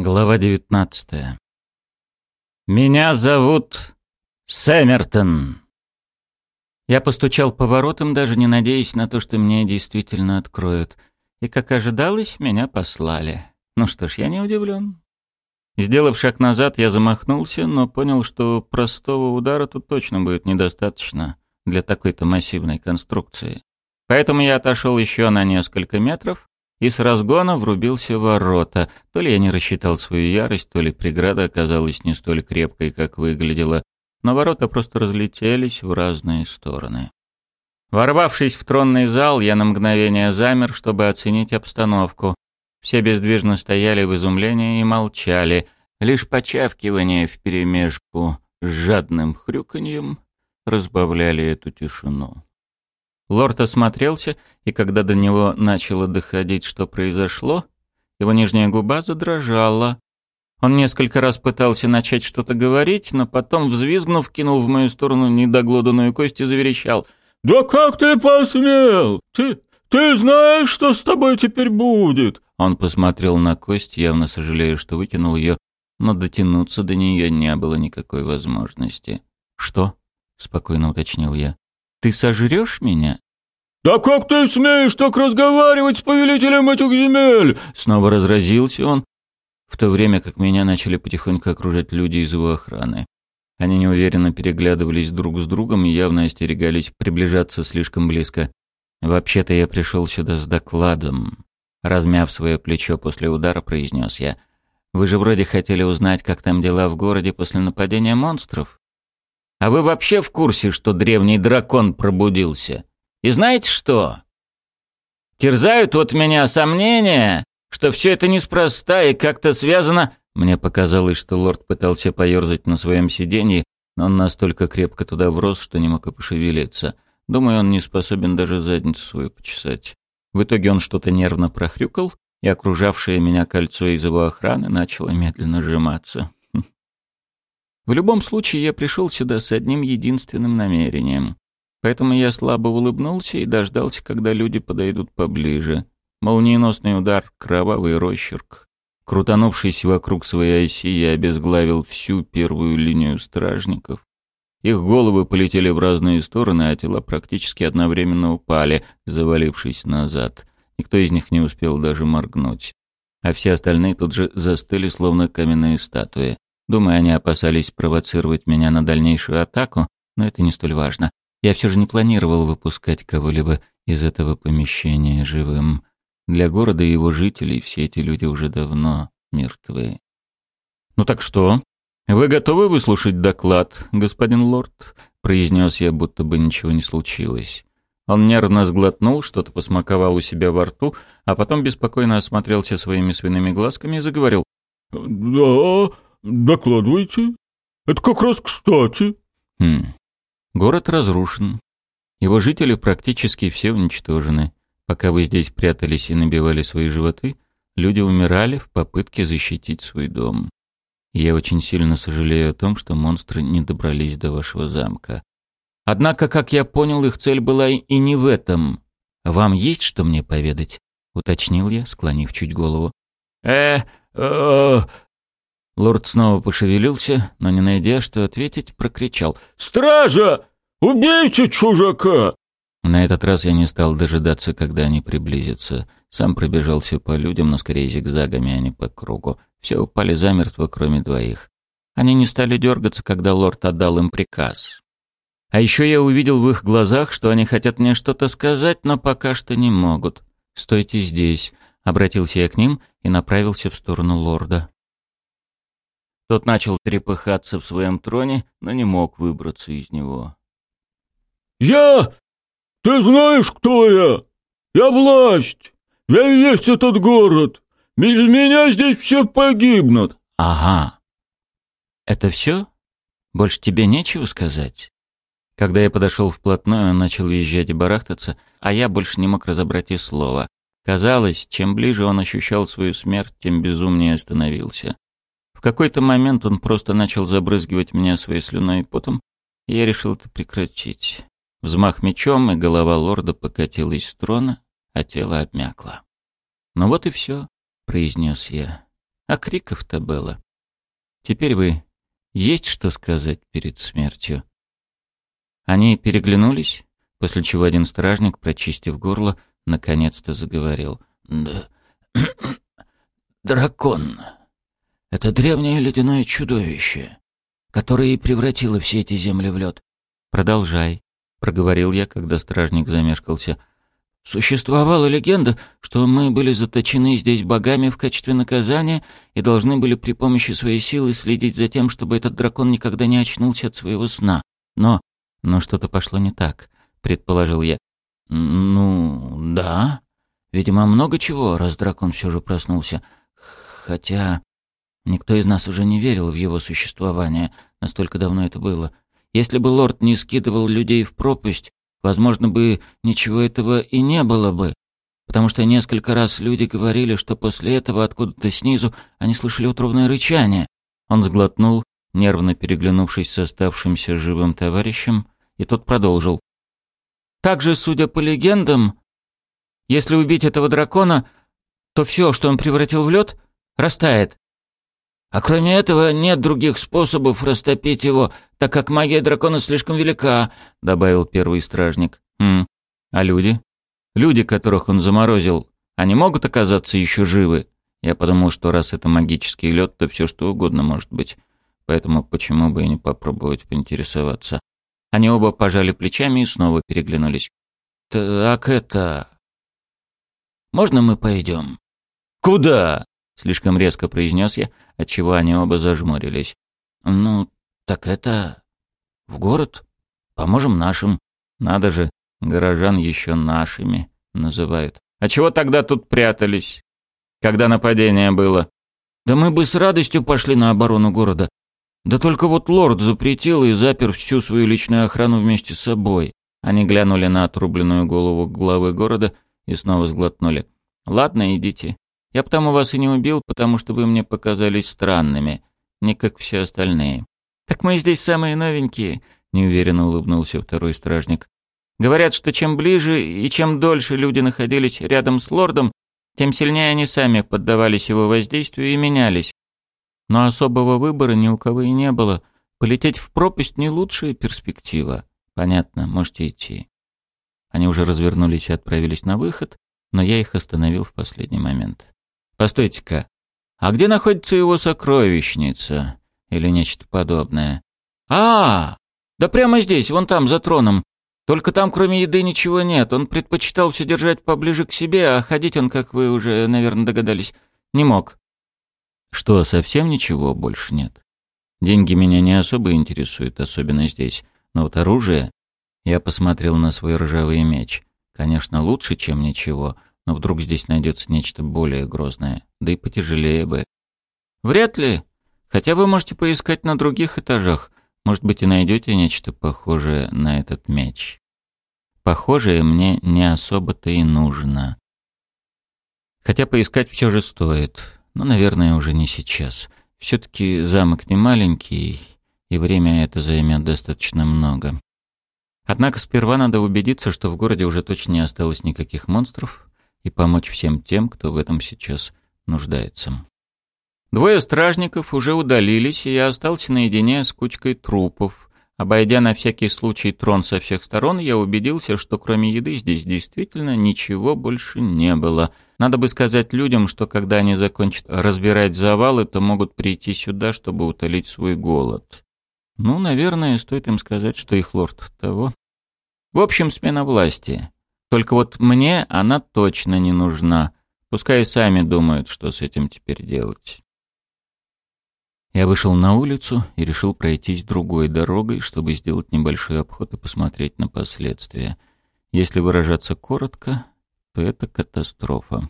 Глава 19. Меня зовут Сэмертон. Я постучал по воротам, даже не надеясь на то, что меня действительно откроют. И, как ожидалось, меня послали. Ну что ж, я не удивлен. Сделав шаг назад, я замахнулся, но понял, что простого удара тут точно будет недостаточно для такой-то массивной конструкции. Поэтому я отошел еще на несколько метров и с разгона врубился в ворота. То ли я не рассчитал свою ярость, то ли преграда оказалась не столь крепкой, как выглядела, но ворота просто разлетелись в разные стороны. Ворвавшись в тронный зал, я на мгновение замер, чтобы оценить обстановку. Все бездвижно стояли в изумлении и молчали, лишь почавкивание вперемешку с жадным хрюканьем разбавляли эту тишину. Лорд осмотрелся, и когда до него начало доходить, что произошло, его нижняя губа задрожала. Он несколько раз пытался начать что-то говорить, но потом, взвизгнув, кинул в мою сторону недоглоданную кость и заверещал. «Да как ты посмел? Ты, ты знаешь, что с тобой теперь будет?» Он посмотрел на кость, явно сожалея, что выкинул ее, но дотянуться до нее не было никакой возможности. «Что?» — спокойно уточнил я. Ты сожрешь меня?» «Да как ты смеешь так разговаривать с повелителем этих земель?» Снова разразился он, в то время как меня начали потихоньку окружать люди из его охраны. Они неуверенно переглядывались друг с другом и явно остерегались приближаться слишком близко. «Вообще-то я пришел сюда с докладом», — размяв свое плечо после удара, произнес я. «Вы же вроде хотели узнать, как там дела в городе после нападения монстров?» А вы вообще в курсе, что древний дракон пробудился? И знаете что? Терзают вот меня сомнения, что все это неспроста и как-то связано... Мне показалось, что лорд пытался поерзать на своем сиденье, но он настолько крепко туда врос, что не мог и пошевелиться. Думаю, он не способен даже задницу свою почесать. В итоге он что-то нервно прохрюкал, и окружавшее меня кольцо из его охраны начало медленно сжиматься. В любом случае, я пришел сюда с одним единственным намерением. Поэтому я слабо улыбнулся и дождался, когда люди подойдут поближе. Молниеносный удар, кровавый росчерк. Крутанувшись вокруг своей оси, я обезглавил всю первую линию стражников. Их головы полетели в разные стороны, а тела практически одновременно упали, завалившись назад. Никто из них не успел даже моргнуть. А все остальные тут же застыли, словно каменные статуи. Думаю, они опасались провоцировать меня на дальнейшую атаку, но это не столь важно. Я все же не планировал выпускать кого-либо из этого помещения живым. Для города и его жителей все эти люди уже давно мертвы. «Ну так что? Вы готовы выслушать доклад, господин лорд?» — произнес я, будто бы ничего не случилось. Он нервно сглотнул, что-то посмаковал у себя во рту, а потом беспокойно осмотрелся своими свиными глазками и заговорил. «Да, «Докладывайте. Это как раз кстати». Хм. Город разрушен. Его жители практически все уничтожены. Пока вы здесь прятались и набивали свои животы, люди умирали в попытке защитить свой дом. я очень сильно сожалею о том, что монстры не добрались до вашего замка. Однако, как я понял, их цель была и не в этом. Вам есть что мне поведать? уточнил я, склонив чуть голову. Э, э, Лорд снова пошевелился, но не найдя, что ответить, прокричал. «Стража! Убейте чужака!» На этот раз я не стал дожидаться, когда они приблизятся. Сам пробежался по людям, но скорее зигзагами, а не по кругу. Все упали замертво, кроме двоих. Они не стали дергаться, когда лорд отдал им приказ. А еще я увидел в их глазах, что они хотят мне что-то сказать, но пока что не могут. «Стойте здесь», — обратился я к ним и направился в сторону лорда. Тот начал трепыхаться в своем троне, но не мог выбраться из него. «Я? Ты знаешь, кто я? Я власть. Я и есть этот город. Без меня здесь все погибнут». «Ага. Это все? Больше тебе нечего сказать?» Когда я подошел вплотную, он начал визжать и барахтаться, а я больше не мог разобрать и слова. Казалось, чем ближе он ощущал свою смерть, тем безумнее становился. В какой-то момент он просто начал забрызгивать меня своей слюной и потом, и я решил это прекратить. Взмах мечом, и голова лорда покатилась с трона, а тело обмякло. «Ну вот и все», — произнес я. А криков-то было. Теперь вы есть что сказать перед смертью?» Они переглянулись, после чего один стражник, прочистив горло, наконец-то заговорил. «Да... дракон. Это древнее ледяное чудовище, которое и превратило все эти земли в лед. Продолжай», — проговорил я, когда стражник замешкался. Существовала легенда, что мы были заточены здесь богами в качестве наказания и должны были при помощи своей силы следить за тем, чтобы этот дракон никогда не очнулся от своего сна. Но... Но что-то пошло не так, предположил я. Ну, да. Видимо, много чего, раз дракон все же проснулся. Хотя... Никто из нас уже не верил в его существование, настолько давно это было. Если бы лорд не скидывал людей в пропасть, Возможно бы, ничего этого и не было бы, потому что несколько раз люди говорили, что после этого откуда-то снизу они слышали утробное рычание. Он сглотнул, нервно переглянувшись с оставшимся живым товарищем, и тот продолжил. «Также, судя по легендам, если убить этого дракона, то все, что он превратил в лед, растает. А кроме этого нет других способов растопить его, так как магия дракона слишком велика», — добавил первый стражник. «Хм, а люди? Люди, которых он заморозил, они могут оказаться еще живы?» Я подумал, что раз это магический лед, то все что угодно может быть. Поэтому почему бы и не попробовать поинтересоваться. Они оба пожали плечами и снова переглянулись. «Так это... Можно мы пойдем?» «Куда?» — слишком резко произнес я, отчего они оба зажмурились. «Ну, так это... в город? Поможем нашим. Надо же, горожан еще нашими называют. А чего тогда тут прятались? Когда нападение было? Да мы бы с радостью пошли на оборону города. Да только вот лорд запретил и запер всю свою личную охрану вместе с собой. Они глянули на отрубленную голову главы города и снова сглотнули. «Ладно, идите. Я потому вас и не убил, потому что вы мне показались странными, не как все остальные». «Так мы здесь самые новенькие», — неуверенно улыбнулся второй стражник. «Говорят, что чем ближе и чем дольше люди находились рядом с лордом, тем сильнее они сами поддавались его воздействию и менялись. Но особого выбора ни у кого и не было. Полететь в пропасть — не лучшая перспектива. Понятно, можете идти». Они уже развернулись и отправились на выход, но я их остановил в последний момент. «Постойте-ка, а где находится его сокровищница?» или нечто подобное. А, да прямо здесь, вон там, за троном. Только там, кроме еды, ничего нет. Он предпочитал все держать поближе к себе, а ходить он, как вы уже, наверное, догадались, не мог. Что, совсем ничего больше нет? Деньги меня не особо интересуют, особенно здесь. Но вот оружие... Я посмотрел на свой ржавый меч. Конечно, лучше, чем ничего, но вдруг здесь найдется нечто более грозное, да и потяжелее бы. Вряд ли, Хотя вы можете поискать на других этажах. Может быть, и найдете нечто похожее на этот меч. Похожее мне не особо-то и нужно. Хотя поискать все же стоит. Но, наверное, уже не сейчас. Все-таки замок не маленький, и время это займет достаточно много. Однако сперва надо убедиться, что в городе уже точно не осталось никаких монстров, и помочь всем тем, кто в этом сейчас нуждается. Двое стражников уже удалились, и я остался наедине с кучкой трупов. Обойдя на всякий случай трон со всех сторон, я убедился, что кроме еды здесь действительно ничего больше не было. Надо бы сказать людям, что когда они закончат разбирать завалы, то могут прийти сюда, чтобы утолить свой голод. Ну, наверное, стоит им сказать, что их лорд того. В общем, смена власти. Только вот мне она точно не нужна. Пускай сами думают, что с этим теперь делать. Я вышел на улицу и решил пройтись другой дорогой, чтобы сделать небольшой обход и посмотреть на последствия. Если выражаться коротко, то это катастрофа.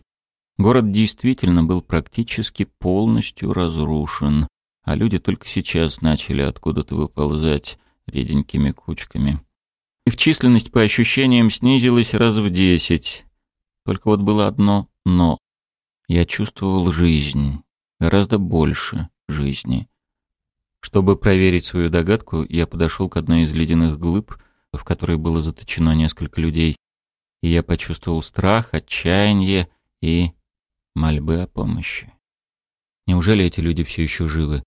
Город действительно был практически полностью разрушен, а люди только сейчас начали откуда-то выползать реденькими кучками. Их численность, по ощущениям, снизилась раз в десять. Только вот было одно «но». Я чувствовал жизнь, гораздо больше, жизни. Чтобы проверить свою догадку, я подошел к одной из ледяных глыб, в которой было заточено несколько людей, и я почувствовал страх, отчаяние и мольбы о помощи. Неужели эти люди все еще живы?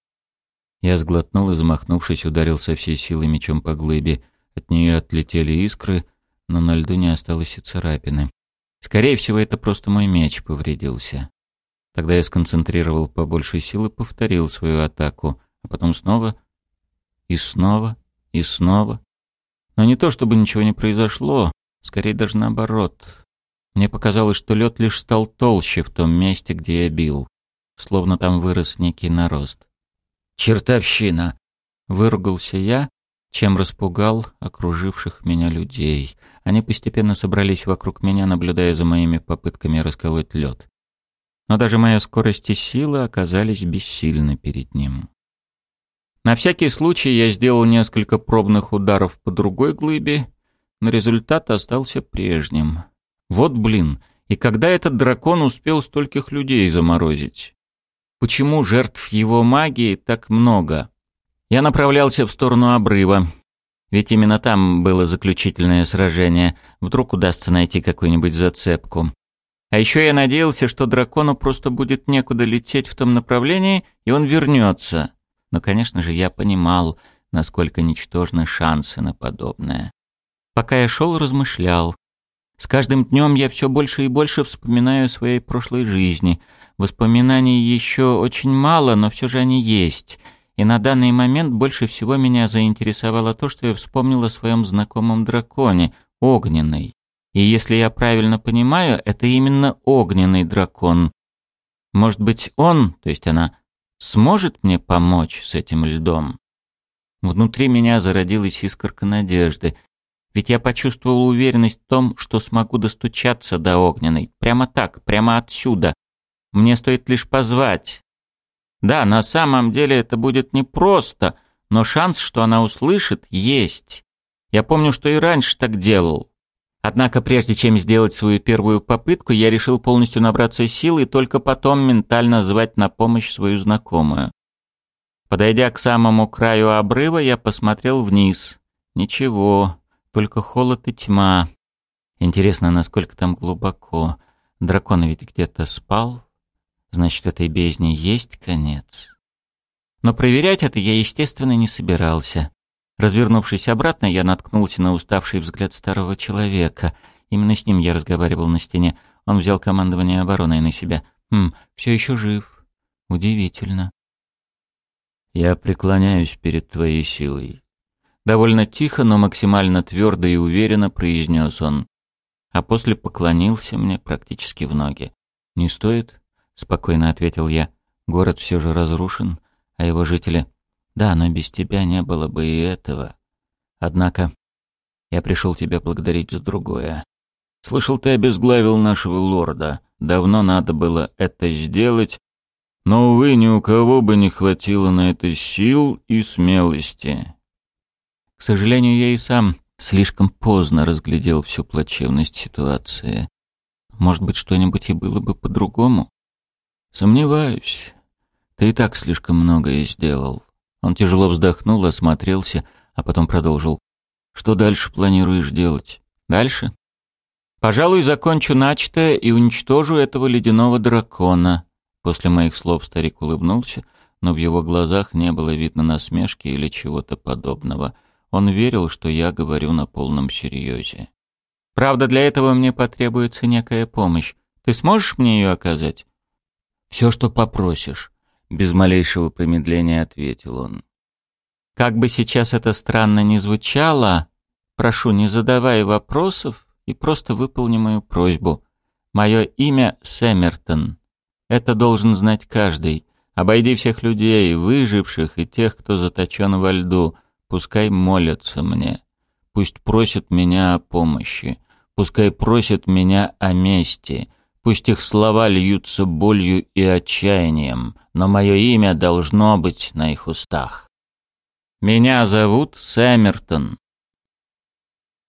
Я сглотнул и, замахнувшись, ударил со всей силы мечом по глыбе. От нее отлетели искры, но на льду не осталось и царапины. Скорее всего, это просто мой меч повредился. Тогда я сконцентрировал побольше силы, повторил свою атаку, а потом снова и снова и снова. Но не то, чтобы ничего не произошло, скорее даже наоборот. Мне показалось, что лед лишь стал толще в том месте, где я бил, словно там вырос некий нарост. «Чертовщина!» — выругался я, чем распугал окруживших меня людей. Они постепенно собрались вокруг меня, наблюдая за моими попытками расколоть лед. Но даже моя скорость и сила оказались бессильны перед ним. На всякий случай я сделал несколько пробных ударов по другой глыбе, но результат остался прежним. Вот блин, и когда этот дракон успел стольких людей заморозить? Почему жертв его магии так много? Я направлялся в сторону обрыва. Ведь именно там было заключительное сражение. Вдруг удастся найти какую-нибудь зацепку. А еще я надеялся, что дракону просто будет некуда лететь в том направлении, и он вернется. Но, конечно же, я понимал, насколько ничтожны шансы на подобное. Пока я шел, размышлял. С каждым днем я все больше и больше вспоминаю о своей прошлой жизни. Воспоминаний еще очень мало, но все же они есть. И на данный момент больше всего меня заинтересовало то, что я вспомнил о своем знакомом драконе, огненный. И если я правильно понимаю, это именно огненный дракон. Может быть, он, то есть она, сможет мне помочь с этим льдом? Внутри меня зародилась искорка надежды, ведь я почувствовал уверенность в том, что смогу достучаться до огненной. Прямо так, прямо отсюда. Мне стоит лишь позвать. Да, на самом деле это будет непросто, но шанс, что она услышит, есть. Я помню, что и раньше так делал. Однако прежде чем сделать свою первую попытку, я решил полностью набраться сил и только потом ментально звать на помощь свою знакомую. Подойдя к самому краю обрыва, я посмотрел вниз. Ничего, только холод и тьма. Интересно, насколько там глубоко. Дракон ведь где-то спал. Значит, этой бездне есть конец. Но проверять это я, естественно, не собирался. Развернувшись обратно, я наткнулся на уставший взгляд старого человека. Именно с ним я разговаривал на стене. Он взял командование обороной на себя. Хм, все еще жив. Удивительно. Я преклоняюсь перед твоей силой. Довольно тихо, но максимально твердо и уверенно произнес он. А после поклонился мне практически в ноги. «Не стоит?» — спокойно ответил я. «Город все же разрушен, а его жители да, но без тебя не было бы и этого. Однако я пришел тебя благодарить за другое. Слышал, ты обезглавил нашего лорда. Давно надо было это сделать, но, увы, ни у кого бы не хватило на это сил и смелости. К сожалению, я и сам слишком поздно разглядел всю плачевность ситуации. Может быть, что-нибудь и было бы по-другому? Сомневаюсь. Ты и так слишком многое сделал. Он тяжело вздохнул, осмотрелся, а потом продолжил. «Что дальше планируешь делать?» «Дальше?» «Пожалуй, закончу начатое и уничтожу этого ледяного дракона». После моих слов старик улыбнулся, но в его глазах не было видно насмешки или чего-то подобного. Он верил, что я говорю на полном серьезе. «Правда, для этого мне потребуется некая помощь. Ты сможешь мне ее оказать?» «Все, что попросишь». Без малейшего промедления ответил он. Как бы сейчас это странно ни звучало, прошу, не задавай вопросов и просто выполни мою просьбу. Мое имя Сэмертон. Это должен знать каждый. Обойди всех людей, выживших и тех, кто заточен во льду. Пускай молятся мне. Пусть просят меня о помощи. Пускай просят меня о мести. Пусть их слова льются болью и отчаянием, но мое имя должно быть на их устах. Меня зовут Сэмертон.